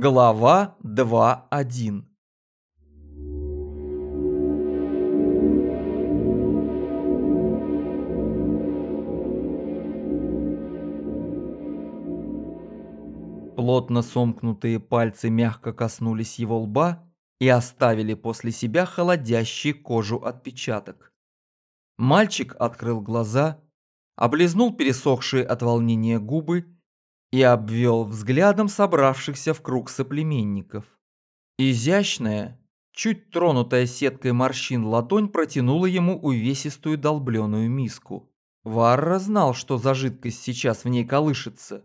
Глава 2.1 Плотно сомкнутые пальцы мягко коснулись его лба и оставили после себя холодящий кожу отпечаток. Мальчик открыл глаза, облизнул пересохшие от волнения губы и обвел взглядом собравшихся в круг соплеменников. Изящная, чуть тронутая сеткой морщин ладонь протянула ему увесистую долбленную миску. Варра знал, что за жидкость сейчас в ней колышется,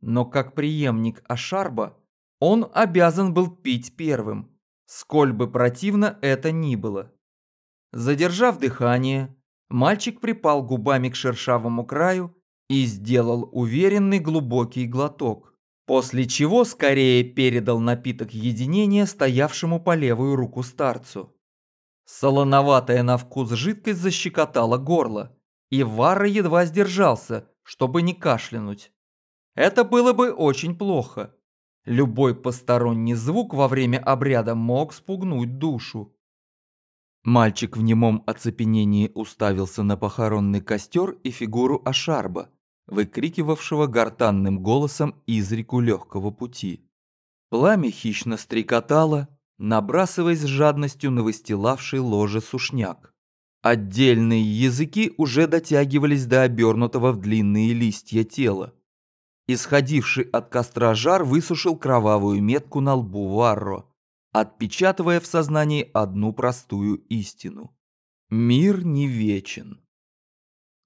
но как преемник Ашарба он обязан был пить первым, сколь бы противно это ни было. Задержав дыхание, мальчик припал губами к шершавому краю и сделал уверенный глубокий глоток, после чего скорее передал напиток единения стоявшему по левую руку старцу. Солоноватая на вкус жидкость защекотала горло, и Вара едва сдержался, чтобы не кашлянуть. Это было бы очень плохо. Любой посторонний звук во время обряда мог спугнуть душу. Мальчик в немом оцепенении уставился на похоронный костер и фигуру Ашарба, выкрикивавшего гортанным голосом изрику легкого пути. Пламя хищно стрекотало, набрасываясь с жадностью на выстилавший ложе сушняк. Отдельные языки уже дотягивались до обернутого в длинные листья тела. Исходивший от костра жар высушил кровавую метку на лбу Варро, отпечатывая в сознании одну простую истину. Мир не вечен.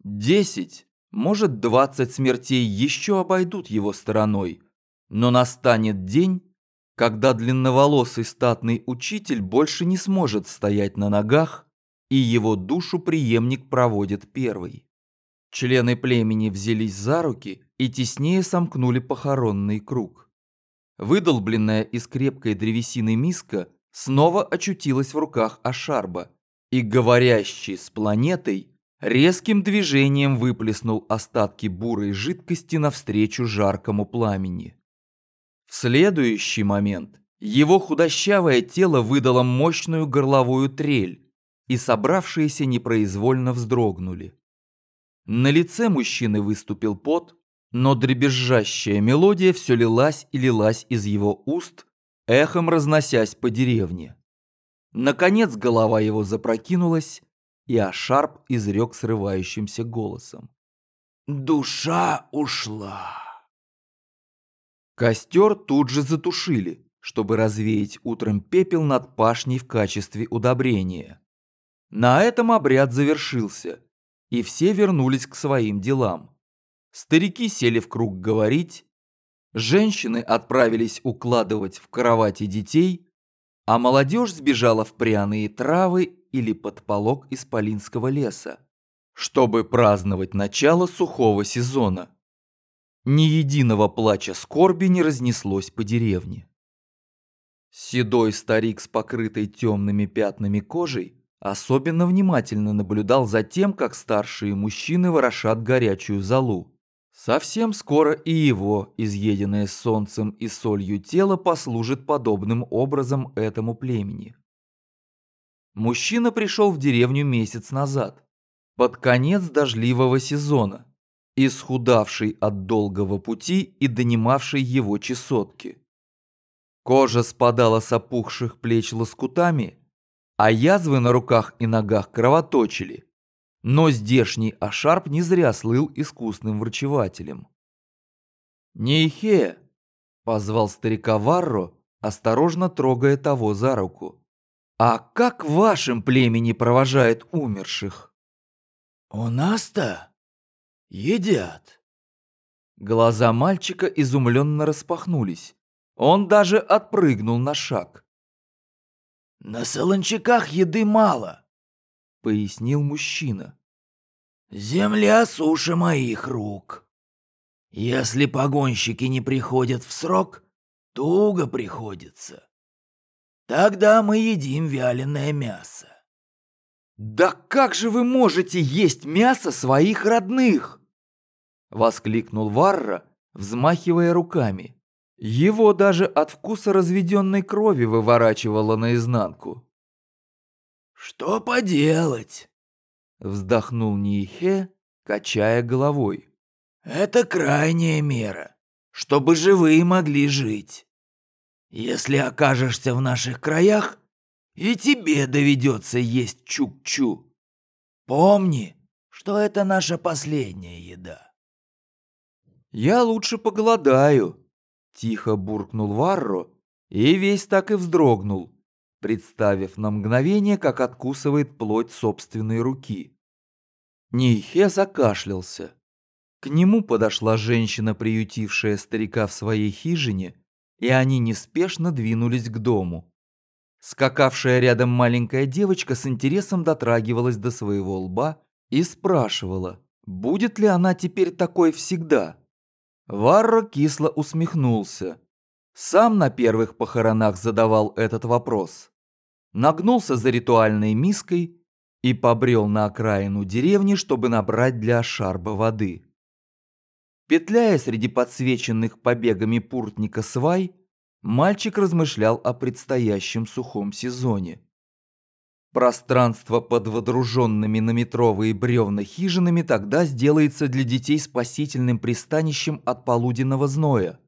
Десять, может, двадцать смертей еще обойдут его стороной, но настанет день, когда длинноволосый статный учитель больше не сможет стоять на ногах, и его душу преемник проводит первый. Члены племени взялись за руки и теснее сомкнули похоронный круг. Выдолбленная из крепкой древесины миска снова очутилась в руках Ашарба, и говорящий с планетой резким движением выплеснул остатки бурой жидкости навстречу жаркому пламени. В следующий момент его худощавое тело выдало мощную горловую трель, и собравшиеся непроизвольно вздрогнули. На лице мужчины выступил пот, но дребезжащая мелодия все лилась и лилась из его уст, эхом разносясь по деревне. Наконец голова его запрокинулась, и Ашарп изрек срывающимся голосом. «Душа ушла!» Костер тут же затушили, чтобы развеять утром пепел над пашней в качестве удобрения. На этом обряд завершился – и все вернулись к своим делам. Старики сели в круг говорить, женщины отправились укладывать в кровати детей, а молодежь сбежала в пряные травы или под полог исполинского леса, чтобы праздновать начало сухого сезона. Ни единого плача скорби не разнеслось по деревне. Седой старик с покрытой темными пятнами кожей Особенно внимательно наблюдал за тем, как старшие мужчины ворошат горячую золу. Совсем скоро и его, изъеденное солнцем и солью тело, послужит подобным образом этому племени. Мужчина пришел в деревню месяц назад, под конец дождливого сезона, исхудавший от долгого пути и донимавший его чесотки. Кожа спадала с опухших плеч лоскутами, а язвы на руках и ногах кровоточили. Но здешний Ашарп не зря слыл искусным врачевателем. «Нейхе!» – позвал старика Варро, осторожно трогая того за руку. «А как в вашем племени провожают умерших?» «У нас-то едят». Глаза мальчика изумленно распахнулись. Он даже отпрыгнул на шаг. «На солончаках еды мало», — пояснил мужчина. «Земля суше моих рук. Если погонщики не приходят в срок, туго приходится. Тогда мы едим вяленое мясо». «Да как же вы можете есть мясо своих родных?» — воскликнул Варра, взмахивая руками. Его даже от вкуса разведенной крови выворачивало наизнанку. «Что поделать?» — вздохнул Нихе, качая головой. «Это крайняя мера, чтобы живые могли жить. Если окажешься в наших краях, и тебе доведется есть чук-чу. Помни, что это наша последняя еда». «Я лучше поголодаю», — тихо буркнул Варро, и весь так и вздрогнул, представив на мгновение, как откусывает плоть собственной руки. Нейхе закашлялся. К нему подошла женщина, приютившая старика в своей хижине, и они неспешно двинулись к дому. Скакавшая рядом маленькая девочка с интересом дотрагивалась до своего лба и спрашивала, будет ли она теперь такой всегда. Варро кисло усмехнулся. Сам на первых похоронах задавал этот вопрос. Нагнулся за ритуальной миской и побрел на окраину деревни, чтобы набрать для шарба воды. Петляя среди подсвеченных побегами пуртника свай, мальчик размышлял о предстоящем сухом сезоне. Пространство под водруженными на метровые бревна хижинами тогда сделается для детей спасительным пристанищем от полуденного зноя.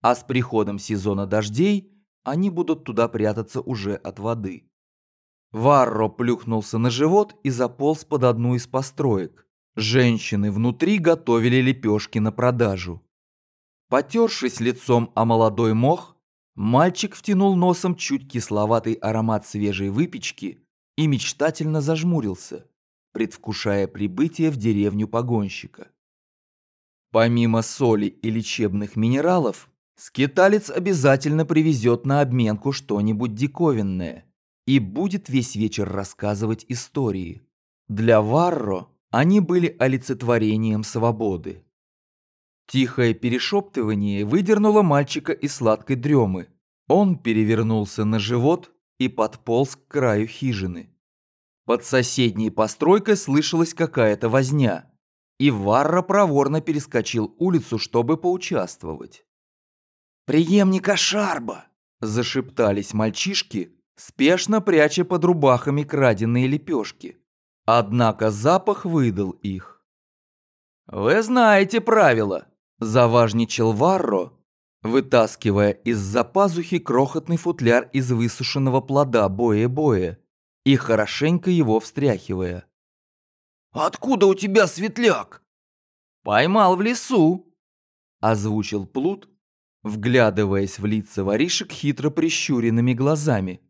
А с приходом сезона дождей они будут туда прятаться уже от воды. Варро плюхнулся на живот и заполз под одну из построек. Женщины внутри готовили лепешки на продажу. Потершись лицом о молодой мох, мальчик втянул носом чуть кисловатый аромат свежей выпечки и мечтательно зажмурился, предвкушая прибытие в деревню погонщика. Помимо соли и лечебных минералов, скиталец обязательно привезет на обменку что-нибудь диковинное – и будет весь вечер рассказывать истории. Для Варро они были олицетворением свободы. Тихое перешептывание выдернуло мальчика из сладкой дремы. Он перевернулся на живот и подполз к краю хижины. Под соседней постройкой слышалась какая-то возня, и Варра проворно перескочил улицу, чтобы поучаствовать. «Приемника Шарба!» – зашептались мальчишки, спешно пряча под рубахами краденые лепешки. Однако запах выдал их. «Вы знаете правила», – заважничал Варро, вытаскивая из-за пазухи крохотный футляр из высушенного плода боя-боя и хорошенько его встряхивая. «Откуда у тебя светляк?» «Поймал в лесу», – озвучил Плут, вглядываясь в лица воришек хитро прищуренными глазами.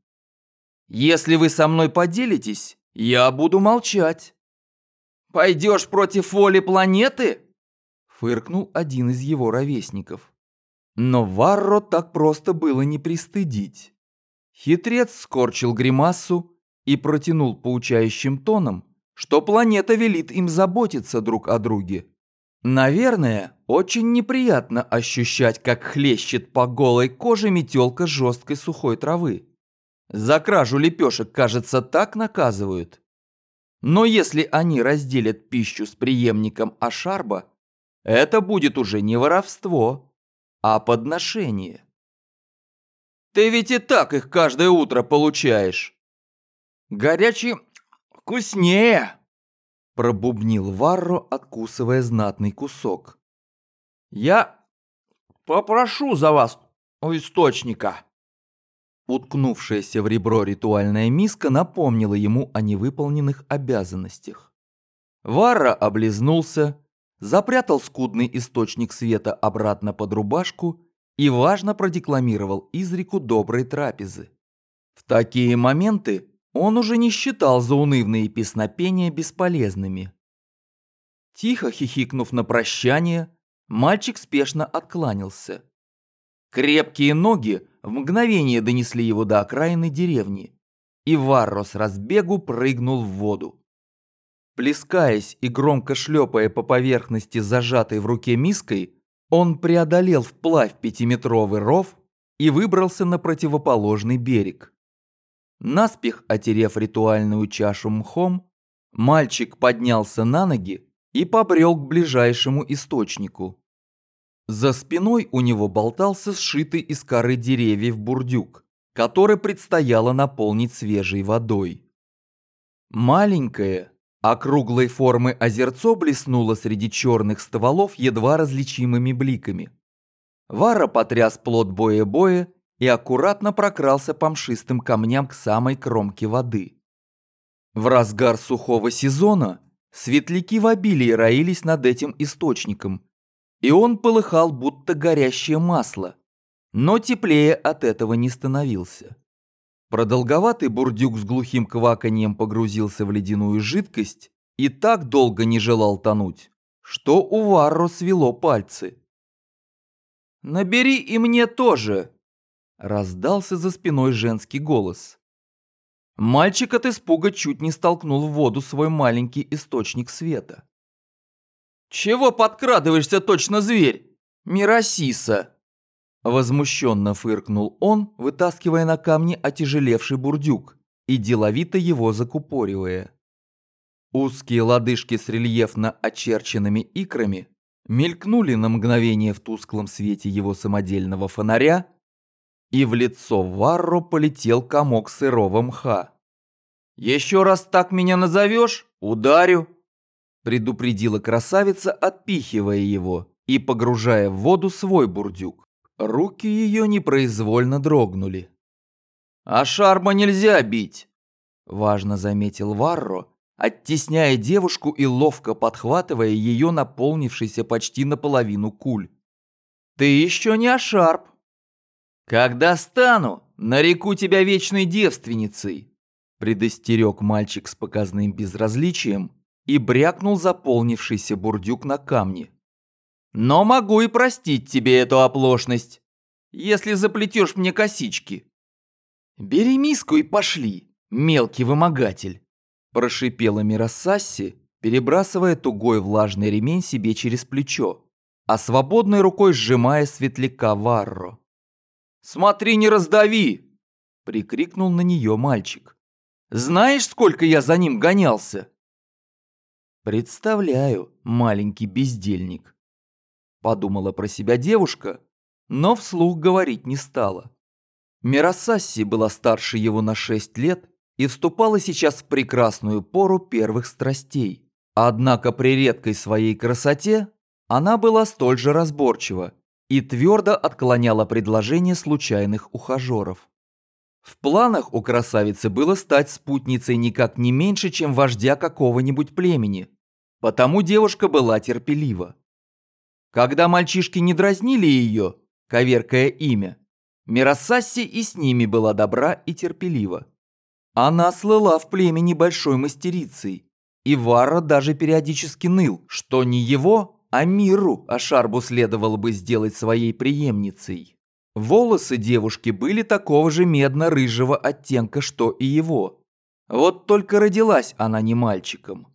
Если вы со мной поделитесь, я буду молчать. Пойдешь против воли планеты? Фыркнул один из его ровесников. Но Варро так просто было не пристыдить. Хитрец скорчил гримасу и протянул поучающим тоном, что планета велит им заботиться друг о друге. Наверное, очень неприятно ощущать, как хлещет по голой коже метелка жесткой сухой травы. За кражу лепешек, кажется, так наказывают. Но если они разделят пищу с преемником Ашарба, это будет уже не воровство, а подношение. Ты ведь и так их каждое утро получаешь. Горячий вкуснее, пробубнил Варро, откусывая знатный кусок. Я попрошу за вас у источника. Уткнувшаяся в ребро ритуальная миска напомнила ему о невыполненных обязанностях. Вара облизнулся, запрятал скудный источник света обратно под рубашку и важно продекламировал изреку доброй трапезы. В такие моменты он уже не считал заунывные песнопения бесполезными. Тихо хихикнув на прощание, мальчик спешно откланялся. Крепкие ноги в мгновение донесли его до окраины деревни, и Варро с разбегу прыгнул в воду. Плескаясь и громко шлепая по поверхности зажатой в руке миской, он преодолел вплавь пятиметровый ров и выбрался на противоположный берег. Наспех отерев ритуальную чашу мхом, мальчик поднялся на ноги и побрел к ближайшему источнику. За спиной у него болтался сшитый из коры деревьев бурдюк, который предстояло наполнить свежей водой. Маленькое, округлой формы озерцо блеснуло среди черных стволов едва различимыми бликами. Вара потряс плод боя-боя и аккуратно прокрался по мшистым камням к самой кромке воды. В разгар сухого сезона светляки в обилии роились над этим источником, и он полыхал, будто горящее масло, но теплее от этого не становился. Продолговатый бурдюк с глухим кваканьем погрузился в ледяную жидкость и так долго не желал тонуть, что у Варро свело пальцы. «Набери и мне тоже!» – раздался за спиной женский голос. Мальчик от испуга чуть не столкнул в воду свой маленький источник света. «Чего подкрадываешься, точно зверь? Миросиса!» Возмущенно фыркнул он, вытаскивая на камни отяжелевший бурдюк и деловито его закупоривая. Узкие лодыжки с рельефно очерченными икрами мелькнули на мгновение в тусклом свете его самодельного фонаря, и в лицо Варро полетел комок сырого мха. «Еще раз так меня назовешь, ударю!» Предупредила красавица, отпихивая его и погружая в воду свой бурдюк. Руки ее непроизвольно дрогнули. «А шарма нельзя бить!» – важно заметил Варро, оттесняя девушку и ловко подхватывая ее наполнившийся почти наполовину куль. «Ты еще не Ашарп!» «Когда стану, нареку тебя вечной девственницей!» предостерег мальчик с показным безразличием и брякнул заполнившийся бурдюк на камни. «Но могу и простить тебе эту оплошность, если заплетешь мне косички». «Бери миску и пошли, мелкий вымогатель!» Прошипела Миросасси, перебрасывая тугой влажный ремень себе через плечо, а свободной рукой сжимая светляка Варро. «Смотри, не раздави!» – прикрикнул на нее мальчик. «Знаешь, сколько я за ним гонялся?» «Представляю, маленький бездельник», – подумала про себя девушка, но вслух говорить не стала. Миросасси была старше его на шесть лет и вступала сейчас в прекрасную пору первых страстей. Однако при редкой своей красоте она была столь же разборчива и твердо отклоняла предложения случайных ухажеров. В планах у красавицы было стать спутницей никак не меньше, чем вождя какого-нибудь племени, потому девушка была терпелива. Когда мальчишки не дразнили ее, коверкая имя, Миросасси и с ними была добра и терпелива. Она слыла в племени большой мастерицей, и Вара даже периодически ныл, что не его, а миру Ашарбу следовало бы сделать своей преемницей. Волосы девушки были такого же медно-рыжего оттенка, что и его. Вот только родилась она не мальчиком.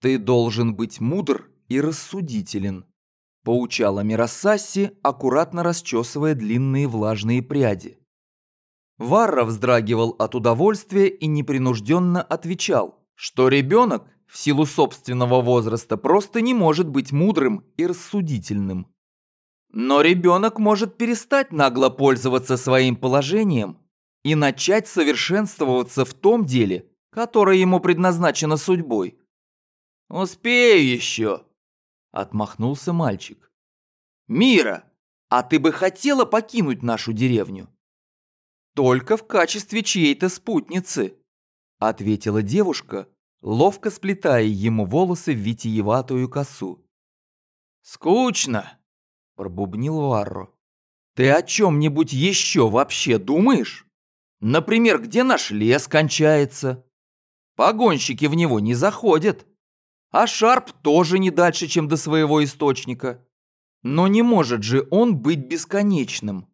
«Ты должен быть мудр и рассудителен», – поучала Миросасси, аккуратно расчесывая длинные влажные пряди. Варра вздрагивал от удовольствия и непринужденно отвечал, что ребенок в силу собственного возраста просто не может быть мудрым и рассудительным. Но ребенок может перестать нагло пользоваться своим положением и начать совершенствоваться в том деле, которое ему предназначено судьбой. «Успею еще!» – отмахнулся мальчик. «Мира, а ты бы хотела покинуть нашу деревню?» «Только в качестве чьей-то спутницы», – ответила девушка, ловко сплетая ему волосы в витиеватую косу. «Скучно», – пробубнил Варро. «Ты о чем-нибудь еще вообще думаешь? Например, где наш лес кончается? Погонщики в него не заходят, а Шарп тоже не дальше, чем до своего источника. Но не может же он быть бесконечным».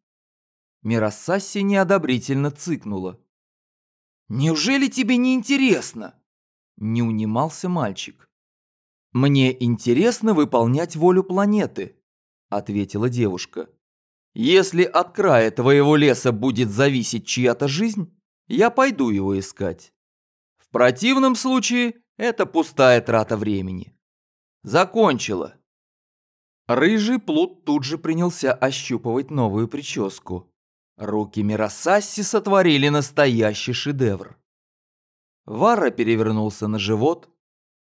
Миросасси неодобрительно цыкнула. «Неужели тебе не интересно?» Не унимался мальчик. «Мне интересно выполнять волю планеты», ответила девушка. «Если от края твоего леса будет зависеть чья-то жизнь, я пойду его искать. В противном случае это пустая трата времени. Закончила». Рыжий плут тут же принялся ощупывать новую прическу. Руки Миросасси сотворили настоящий шедевр. Вара перевернулся на живот,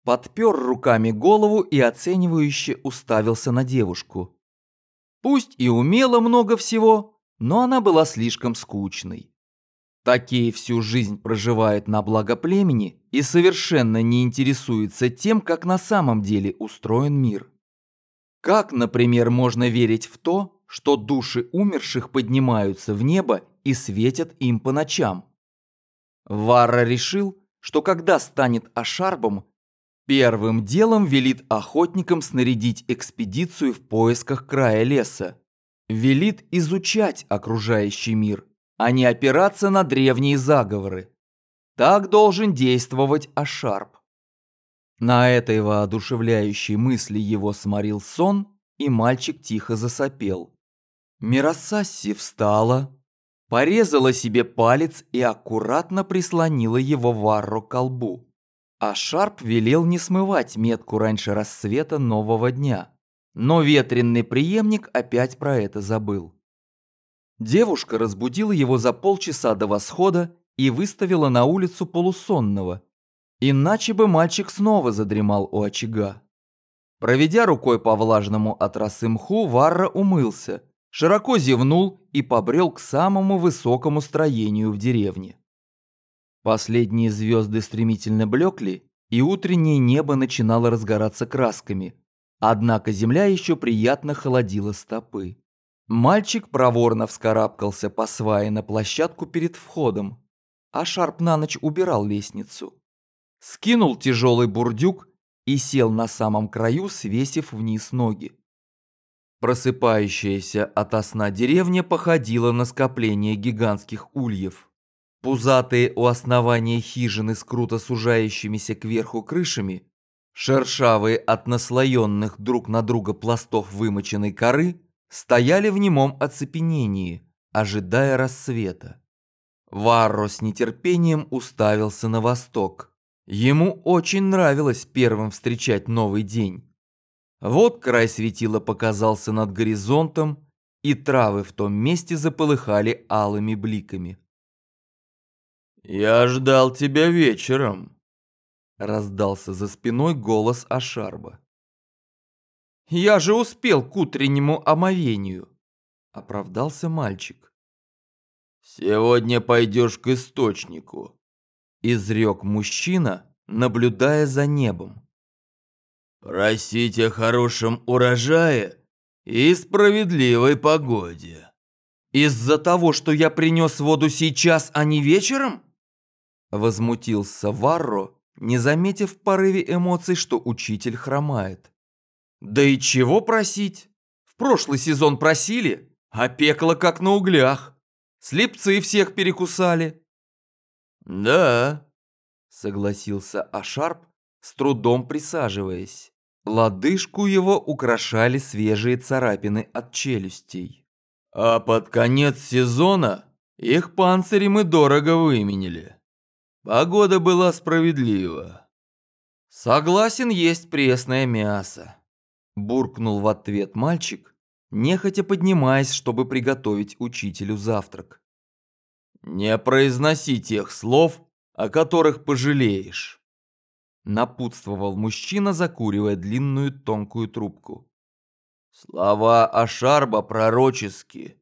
подпер руками голову и оценивающе уставился на девушку. Пусть и умела много всего, но она была слишком скучной. Такие всю жизнь проживают на благо племени и совершенно не интересуются тем, как на самом деле устроен мир. Как, например, можно верить в то, что души умерших поднимаются в небо и светят им по ночам? Варра решил, что когда станет Ашарбом, первым делом велит охотникам снарядить экспедицию в поисках края леса. Велит изучать окружающий мир, а не опираться на древние заговоры. Так должен действовать Ашарб. На этой воодушевляющей мысли его сморил сон, и мальчик тихо засопел. Миросасси встала, порезала себе палец и аккуратно прислонила его Варро к колбу. А Шарп велел не смывать метку раньше рассвета нового дня. Но ветренный преемник опять про это забыл. Девушка разбудила его за полчаса до восхода и выставила на улицу полусонного. Иначе бы мальчик снова задремал у очага. Проведя рукой по влажному от росы мху, Варра умылся, широко зевнул и побрел к самому высокому строению в деревне. Последние звезды стремительно блекли, и утреннее небо начинало разгораться красками, однако земля еще приятно холодила стопы. Мальчик проворно вскарабкался по свае на площадку перед входом, а Шарп на ночь убирал лестницу. Скинул тяжелый бурдюк и сел на самом краю, свесив вниз ноги. Просыпающаяся ото сна деревня походила на скопление гигантских ульев. Пузатые у основания хижины с круто сужающимися кверху крышами, шершавые от наслоенных друг на друга пластов вымоченной коры, стояли в немом оцепенении, ожидая рассвета. Варро с нетерпением уставился на восток. Ему очень нравилось первым встречать новый день. Вот край светила показался над горизонтом, и травы в том месте заполыхали алыми бликами. «Я ждал тебя вечером», — раздался за спиной голос Ашарба. «Я же успел к утреннему омовению», — оправдался мальчик. «Сегодня пойдешь к источнику», — изрек мужчина, наблюдая за небом. Просить о хорошем урожае и справедливой погоде. Из-за того, что я принес воду сейчас, а не вечером? Возмутился Варро, не заметив в порыве эмоций, что учитель хромает. Да и чего просить? В прошлый сезон просили, а пекло как на углях. Слепцы всех перекусали. Да, согласился Ашарп, с трудом присаживаясь. Лодыжку его украшали свежие царапины от челюстей. А под конец сезона их панцири мы дорого выменили. Погода была справедлива. Согласен есть пресное мясо. Буркнул в ответ мальчик, нехотя поднимаясь, чтобы приготовить учителю завтрак. Не произноси тех слов, о которых пожалеешь напутствовал мужчина, закуривая длинную тонкую трубку. Слова Ашарба пророческие.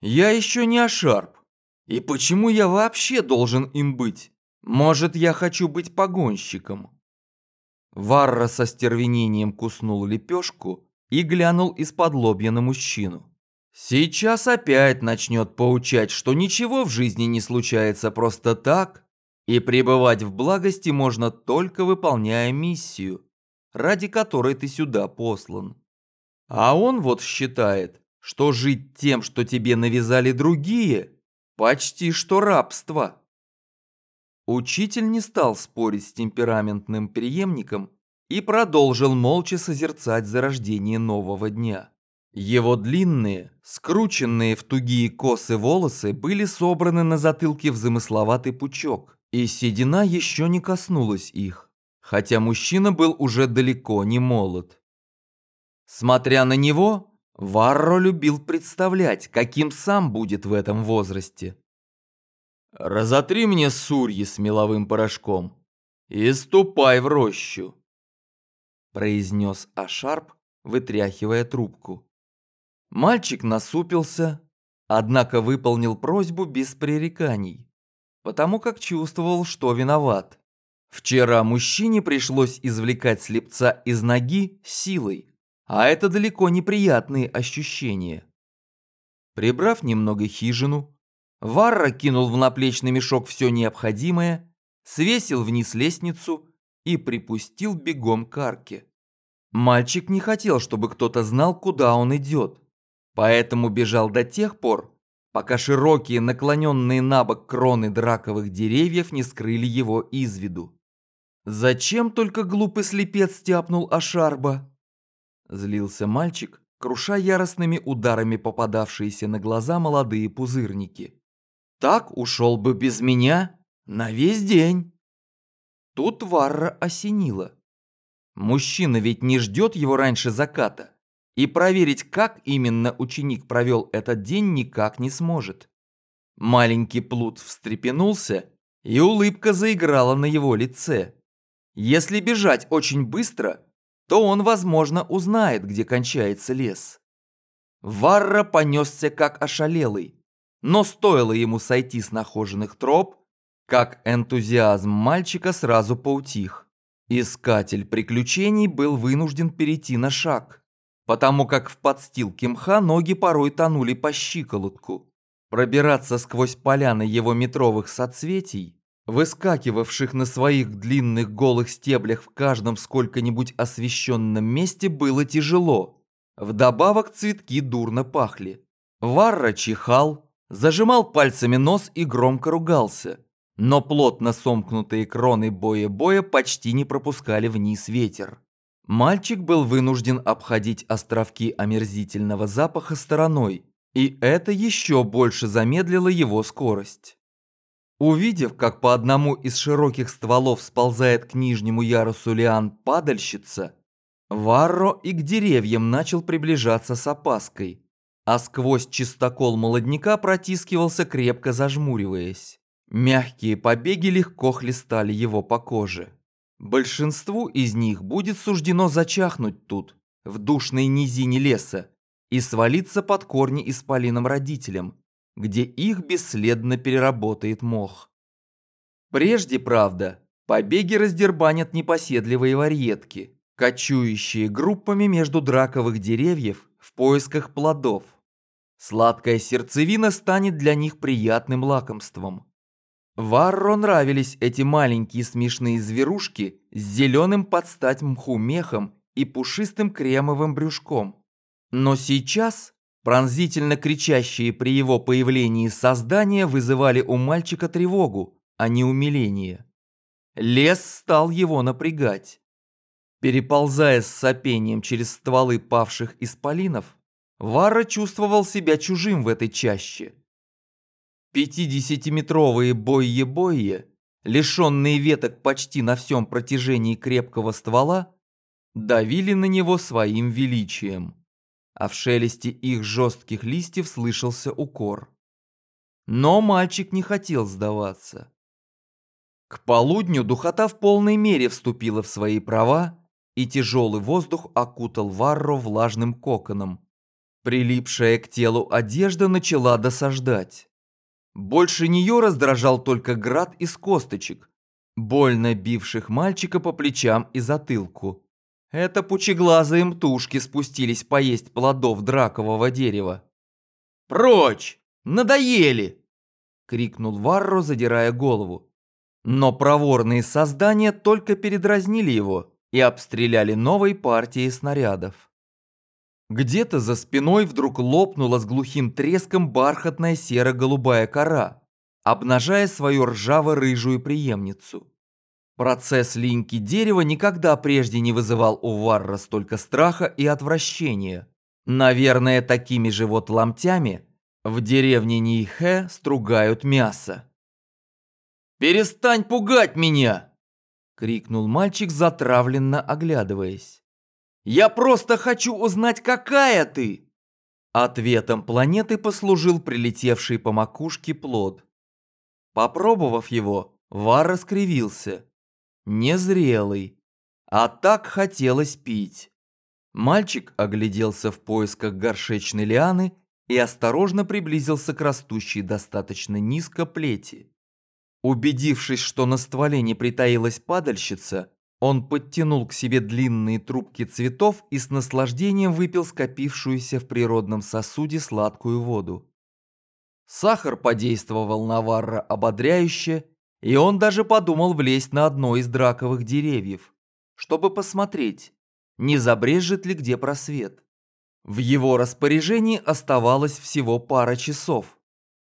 Я еще не Ашарб. И почему я вообще должен им быть? Может, я хочу быть погонщиком? Варра со стервенением куснул лепешку и глянул из-под лобья на мужчину. Сейчас опять начнет поучать, что ничего в жизни не случается просто так, и пребывать в благости можно только выполняя миссию, ради которой ты сюда послан. А он вот считает, что жить тем, что тебе навязали другие, почти что рабство. Учитель не стал спорить с темпераментным преемником и продолжил молча созерцать зарождение нового дня. Его длинные, скрученные в тугие косы волосы были собраны на затылке в замысловатый пучок, и седина еще не коснулась их, хотя мужчина был уже далеко не молод. Смотря на него, Варро любил представлять, каким сам будет в этом возрасте. «Разотри мне сурьи с меловым порошком и ступай в рощу», произнес Ашарп, вытряхивая трубку. Мальчик насупился, однако выполнил просьбу без пререканий, потому как чувствовал, что виноват. Вчера мужчине пришлось извлекать слепца из ноги силой, а это далеко неприятные ощущения. Прибрав немного хижину, Варра кинул в наплечный мешок все необходимое, свесил вниз лестницу и припустил бегом к арке. Мальчик не хотел, чтобы кто-то знал, куда он идет, поэтому бежал до тех пор, пока широкие наклоненные на бок кроны драковых деревьев не скрыли его из виду. «Зачем только глупый слепец тяпнул Ашарба?» Злился мальчик, круша яростными ударами попадавшиеся на глаза молодые пузырники. «Так ушел бы без меня на весь день!» Тут Варра осенила. Мужчина ведь не ждет его раньше заката, и проверить, как именно ученик провел этот день, никак не сможет. Маленький плут встрепенулся, и улыбка заиграла на его лице. Если бежать очень быстро, то он, возможно, узнает, где кончается лес. Варра понесся как ошалелый, но стоило ему сойти с нахоженных троп, как энтузиазм мальчика сразу поутих. Искатель приключений был вынужден перейти на шаг, потому как в подстилке мха ноги порой тонули по щиколотку. Пробираться сквозь поляны его метровых соцветий выскакивавших на своих длинных голых стеблях в каждом сколько-нибудь освещенном месте, было тяжело. Вдобавок цветки дурно пахли. Варра чихал, зажимал пальцами нос и громко ругался. Но плотно сомкнутые кроны боя-боя почти не пропускали вниз ветер. Мальчик был вынужден обходить островки омерзительного запаха стороной, и это еще больше замедлило его скорость. Увидев, как по одному из широких стволов сползает к нижнему ярусу лиан падальщица, Варро и к деревьям начал приближаться с опаской, а сквозь чистокол молодняка протискивался, крепко зажмуриваясь. Мягкие побеги легко хлестали его по коже. Большинству из них будет суждено зачахнуть тут, в душной низине леса, и свалиться под корни исполином родителям, где их бесследно переработает мох. Прежде, правда, побеги раздербанят непоседливые варьетки, кочующие группами между драковых деревьев в поисках плодов. Сладкая сердцевина станет для них приятным лакомством. Варро нравились эти маленькие смешные зверушки с зеленым под стать мху мехом и пушистым кремовым брюшком. Но сейчас Пронзительно кричащие при его появлении создания вызывали у мальчика тревогу, а не умиление. Лес стал его напрягать. Переползая с сопением через стволы павших исполинов, Вара чувствовал себя чужим в этой чаще. Пятидесятиметровые бойе-бойе, лишенные веток почти на всем протяжении крепкого ствола, давили на него своим величием а в шелесте их жестких листьев слышался укор. Но мальчик не хотел сдаваться. К полудню духота в полной мере вступила в свои права, и тяжелый воздух окутал Варро влажным коконом. Прилипшая к телу одежда начала досаждать. Больше нее раздражал только град из косточек, больно бивших мальчика по плечам и затылку. Это пучеглазые мтушки спустились поесть плодов дракового дерева. «Прочь! Надоели!» — крикнул Варро, задирая голову. Но проворные создания только передразнили его и обстреляли новой партией снарядов. Где-то за спиной вдруг лопнула с глухим треском бархатная серо-голубая кора, обнажая свою ржаво-рыжую преемницу. Процесс линьки дерева никогда прежде не вызывал у Варра столько страха и отвращения. Наверное, такими же вот ломтями в деревне Нейхе стругают мясо. «Перестань пугать меня!» — крикнул мальчик, затравленно оглядываясь. Я просто хочу узнать, какая ты!» Ответом планеты послужил прилетевший по макушке плод. Попробовав его, Вар раскривился. Незрелый. А так хотелось пить. Мальчик огляделся в поисках горшечной лианы и осторожно приблизился к растущей достаточно низко плети. Убедившись, что на стволе не притаилась падальщица, он подтянул к себе длинные трубки цветов и с наслаждением выпил скопившуюся в природном сосуде сладкую воду. Сахар подействовал на Варра ободряюще, и он даже подумал влезть на одно из драковых деревьев, чтобы посмотреть, не забрежет ли где просвет. В его распоряжении оставалось всего пара часов,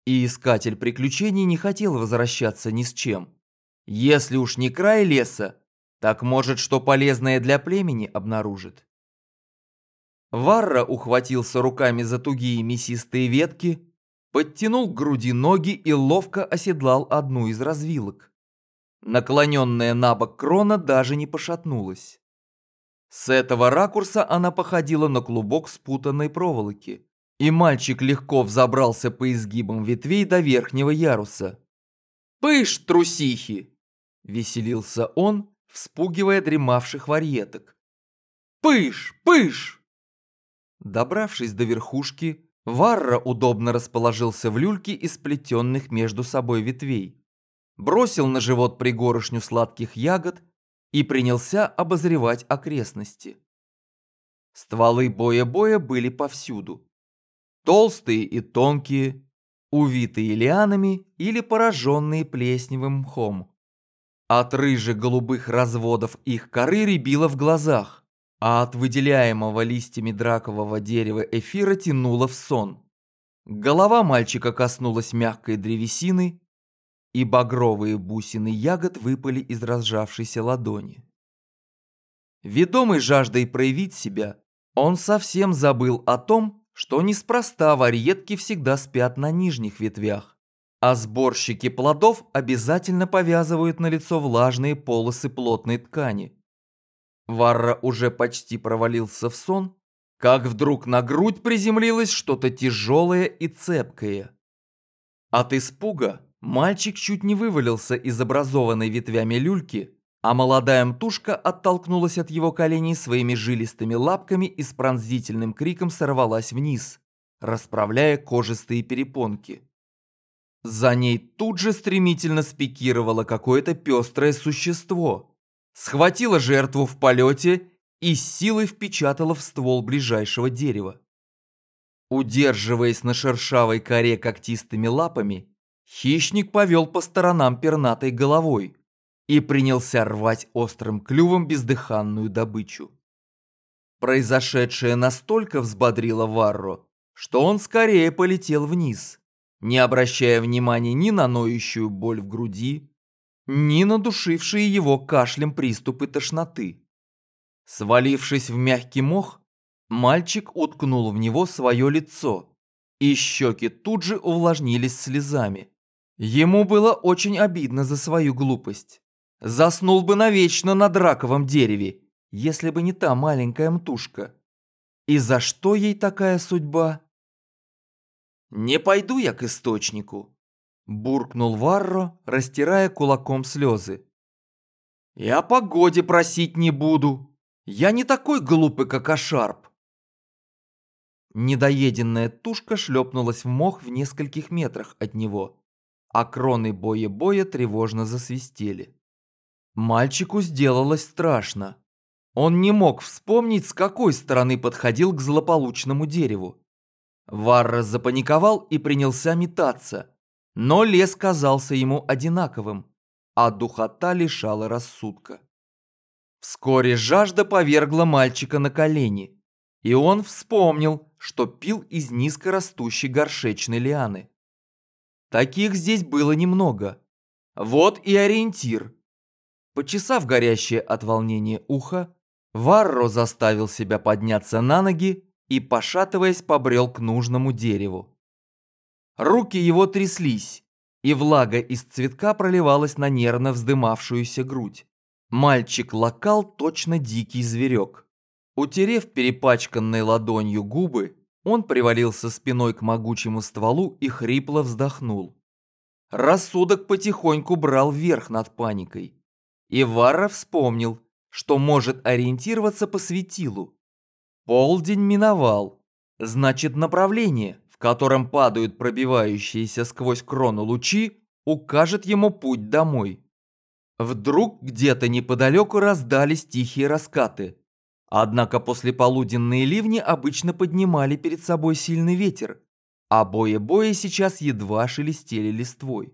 и искатель приключений не хотел возвращаться ни с чем. Если уж не край леса, так может, что полезное для племени обнаружит. Варра ухватился руками за тугие мясистые ветки, подтянул к груди ноги и ловко оседлал одну из развилок. Наклоненная на бок крона даже не пошатнулась. С этого ракурса она походила на клубок спутанной проволоки, и мальчик легко взобрался по изгибам ветвей до верхнего яруса. «Пыш, трусихи!» – веселился он, вспугивая дремавших варьеток. «Пыш! Пыш!» Добравшись до верхушки, Варра удобно расположился в люльке из сплетенных между собой ветвей, бросил на живот пригорошню сладких ягод и принялся обозревать окрестности. Стволы боя-боя были повсюду. Толстые и тонкие, увитые лианами или пораженные плесневым мхом. От рыже-голубых разводов их коры рябило в глазах, а от выделяемого листьями дракового дерева эфира тянуло в сон. Голова мальчика коснулась мягкой древесины, и багровые бусины ягод выпали из разжавшейся ладони. Ведомый жаждой проявить себя, он совсем забыл о том, что неспроста варьетки всегда спят на нижних ветвях. А сборщики плодов обязательно повязывают на лицо влажные полосы плотной ткани. Варра уже почти провалился в сон, как вдруг на грудь приземлилось что-то тяжелое и цепкое. От испуга мальчик чуть не вывалился из образованной ветвями люльки, а молодая мтушка оттолкнулась от его коленей своими жилистыми лапками и с пронзительным криком сорвалась вниз, расправляя кожистые перепонки. За ней тут же стремительно спикировало какое-то пестрое существо, схватило жертву в полете и силой впечатало в ствол ближайшего дерева. Удерживаясь на шершавой коре когтистыми лапами, хищник повел по сторонам пернатой головой и принялся рвать острым клювом бездыханную добычу. Произошедшее настолько взбодрило Варро, что он скорее полетел вниз, не обращая внимания ни на ноющую боль в груди, ни на душившие его кашлем приступы тошноты. Свалившись в мягкий мох, мальчик уткнул в него свое лицо, и щеки тут же увлажнились слезами. Ему было очень обидно за свою глупость. Заснул бы навечно на драковом дереве, если бы не та маленькая мтушка. И за что ей такая судьба? «Не пойду я к источнику», – буркнул Варро, растирая кулаком слезы. «И о погоде просить не буду. Я не такой глупый, как Ашарп». Недоеденная тушка шлепнулась в мох в нескольких метрах от него, а кроны боя-боя тревожно засвистели. Мальчику сделалось страшно. Он не мог вспомнить, с какой стороны подходил к злополучному дереву. Варра запаниковал и принялся метаться, но лес казался ему одинаковым, а духота лишала рассудка. Вскоре жажда повергла мальчика на колени, и он вспомнил, что пил из низкорастущей горшечной лианы. Таких здесь было немного. Вот и ориентир. Почесав горящее от волнения ухо, Варро заставил себя подняться на ноги и, пошатываясь, побрел к нужному дереву. Руки его тряслись, и влага из цветка проливалась на нервно вздымавшуюся грудь. Мальчик локал точно дикий зверек. Утерев перепачканной ладонью губы, он привалился спиной к могучему стволу и хрипло вздохнул. Рассудок потихоньку брал верх над паникой. И Варра вспомнил, что может ориентироваться по светилу. Полдень миновал, значит направление, в котором падают пробивающиеся сквозь крону лучи, укажет ему путь домой. Вдруг где-то неподалеку раздались тихие раскаты. Однако послеполуденные ливни обычно поднимали перед собой сильный ветер, а бои-бои сейчас едва шелестели листвой.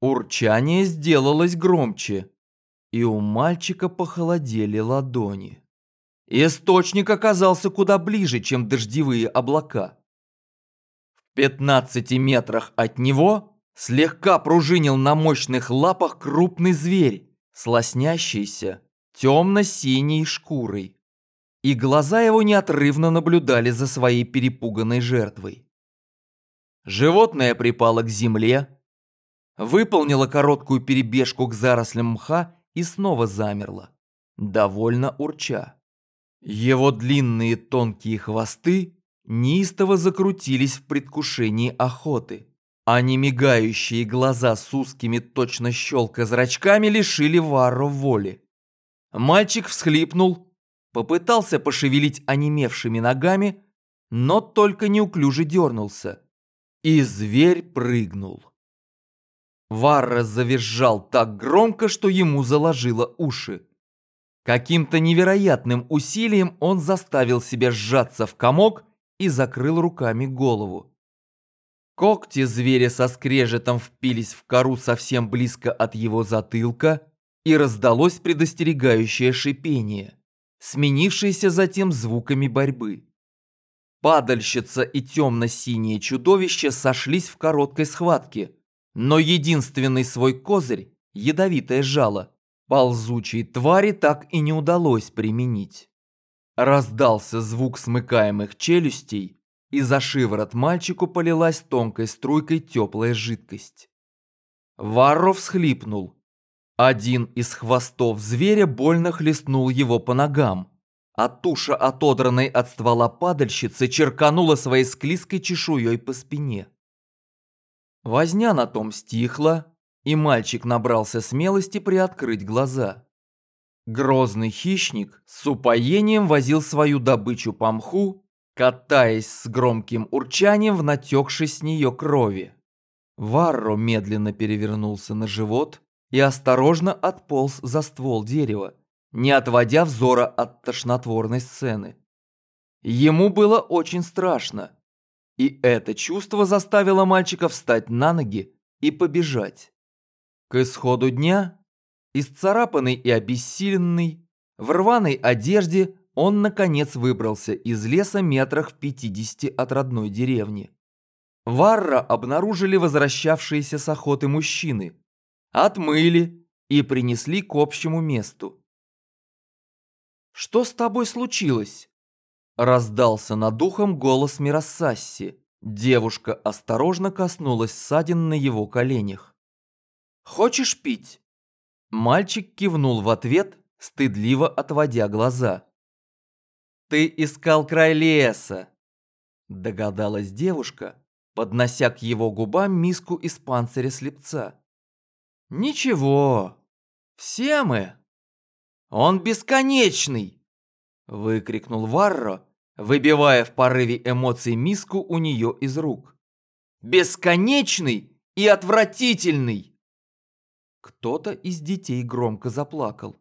Урчание сделалось громче, и у мальчика похолодели ладони. Источник оказался куда ближе, чем дождевые облака. В 15 метрах от него слегка пружинил на мощных лапах крупный зверь, слоснящийся, темно-синей шкурой. И глаза его неотрывно наблюдали за своей перепуганной жертвой. Животное припало к земле, выполнило короткую перебежку к зарослям мха и снова замерло, довольно урча. Его длинные тонкие хвосты неистово закрутились в предвкушении охоты а не мигающие глаза с узкими точно щелка зрачками лишили Варро воли. Мальчик всхлипнул, попытался пошевелить онемевшими ногами, но только неуклюже дернулся. И зверь прыгнул. Варра завизжал так громко, что ему заложило уши. Каким-то невероятным усилием он заставил себя сжаться в комок и закрыл руками голову. Когти зверя со скрежетом впились в кору совсем близко от его затылка, и раздалось предостерегающее шипение, сменившееся затем звуками борьбы. Падальщица и темно-синее чудовище сошлись в короткой схватке, но единственный свой козырь, ядовитое жало, ползучей твари так и не удалось применить. Раздался звук смыкаемых челюстей, и за шиворот мальчику полилась тонкой струйкой теплая жидкость. Варро всхлипнул. Один из хвостов зверя больно хлестнул его по ногам, а туша, отодранной от ствола падальщицы, черканула своей склизкой чешуей по спине. Возня на том стихла, и мальчик набрался смелости приоткрыть глаза. Грозный хищник с упоением возил свою добычу по мху, катаясь с громким урчанием в натекшей с нее крови. Варро медленно перевернулся на живот и осторожно отполз за ствол дерева, не отводя взора от тошнотворной сцены. Ему было очень страшно, и это чувство заставило мальчика встать на ноги и побежать. К исходу дня, исцарапанный и обессиленный, в рваной одежде он, наконец, выбрался из леса метрах в пятидесяти от родной деревни. Варра обнаружили возвращавшиеся с охоты мужчины. Отмыли и принесли к общему месту. «Что с тобой случилось?» Раздался над ухом голос Миросасси. Девушка осторожно коснулась ссадин на его коленях. «Хочешь пить?» Мальчик кивнул в ответ, стыдливо отводя глаза. «Ты искал край леса!» Догадалась девушка, поднося к его губам миску из панциря слепца. «Ничего, все мы!» «Он бесконечный!» Выкрикнул Варро, выбивая в порыве эмоций миску у нее из рук. «Бесконечный и отвратительный!» Кто-то из детей громко заплакал.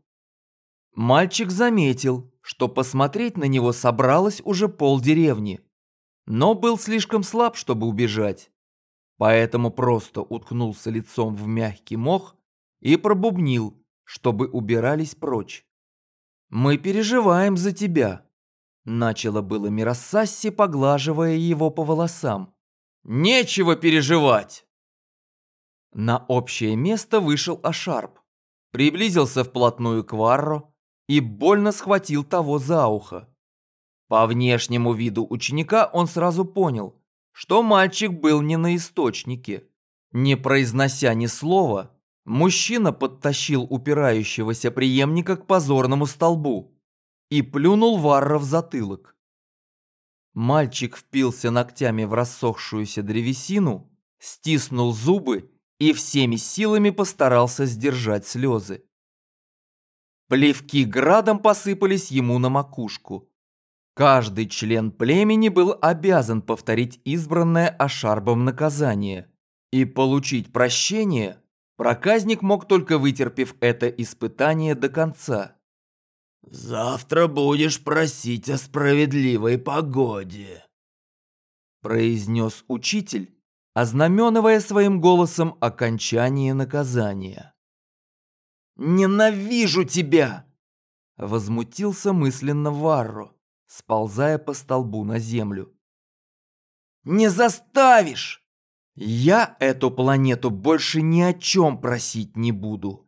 Мальчик заметил, что посмотреть на него собралось уже полдеревни, но был слишком слаб, чтобы убежать. Поэтому просто уткнулся лицом в мягкий мох и пробубнил, чтобы убирались прочь. «Мы переживаем за тебя», – начало было Миросасси, поглаживая его по волосам. «Нечего переживать!» На общее место вышел Ашарп, приблизился вплотную к Варро, и больно схватил того за ухо. По внешнему виду ученика он сразу понял, что мальчик был не на источнике. Не произнося ни слова, мужчина подтащил упирающегося преемника к позорному столбу. и плюнул Варра в затылок. Мальчик впился ногтями в рассохшуюся древесину, стиснул зубы и всеми силами постарался сдержать слезы. Плевки градом посыпались ему на макушку. Каждый член племени был обязан повторить избранное Ашарбом наказание. И получить прощение проказник мог только вытерпев это испытание до конца. «Завтра будешь просить о справедливой погоде», произнес учитель, ознаменывая своим голосом окончание наказания. «Ненавижу тебя!» Возмутился мысленно Варро, сползая по столбу на землю. «Не заставишь! Я эту планету больше ни о чем просить не буду!»